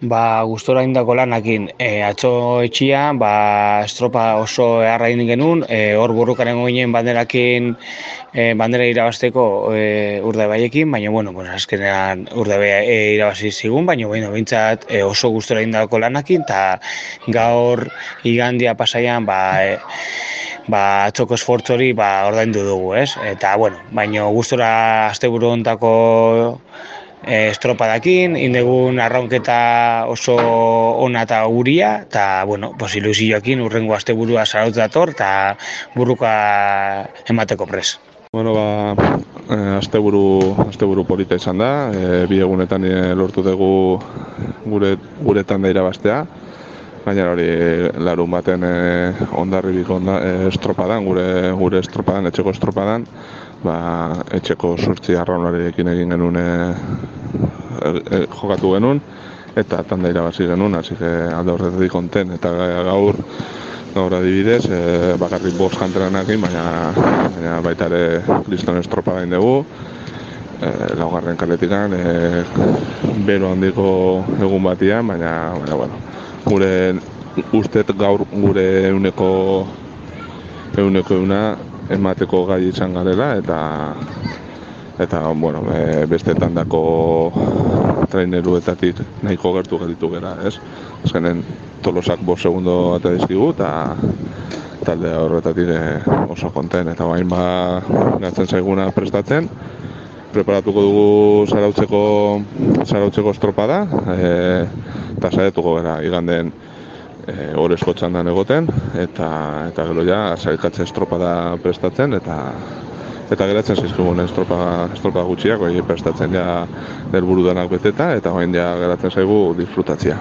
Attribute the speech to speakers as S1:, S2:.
S1: Ba, gustora indako lanakin, e, atzo etxia, ba, estropa oso eharra genuen, e, hor burrukaren ginen banderakin e, bandera irabazteko e, urde baiekin, baina, bueno, bueno azkenean urde bai e, irabazi zigun, baina, bueno, bintzat e, oso gustora indako lanakin, eta gaur igandia pasaian, ba, e, ba, atxoko esfortzori ba, ordaindu dugu, ez? Eta, bueno, baina gustora asteburu ontako e, estropadakin, indegun arraunketa oso ona eta guria, eta, bueno, pues, ilusioakin urrengo asteburua zaraut dator, eta burruka emateko pres.
S2: Bueno, ba, e, asteburu, asteburu polita izan da, e, bi egunetan e, lortu dugu gure, guretan da irabaztea, baina hori larun baten e, ondarribiko onda, e, estropadan, gure, gure estropadan, etxeko estropadan, ba, etxeko surtzi arraunarekin egin genuen e, e, jokatu genuen eta tanda irabazi genuen, hasi que alde horretatik konten eta gaur gaur adibidez, e, bakarrik bost kantenanekin, baina, baina baita ere kriston estropa dugu e, laugarren kaletikan e, bero handiko egun batian, baina, baina bueno, gure ustet gaur gure euneko euneko euna emateko gai izan garela eta eta bueno, e, beste tandako traineruetatik nahiko gertu gelditu gera, ez? Azkenen tolosak bo segundo eta dizkigu eta talde horretatik e, oso konten eta bain ba gatzen zaiguna prestatzen preparatuko dugu zarautzeko zarautzeko estropada e, eta saietuko gara iganden e, orezko txandan egoten, eta eta gero ja, zailkatze estropada prestatzen, eta eta geratzen zizkigun estropa, estropa gutxiak, prestatzen ja derburu danak beteta, eta hoen ja geratzen zaigu disfrutatzia.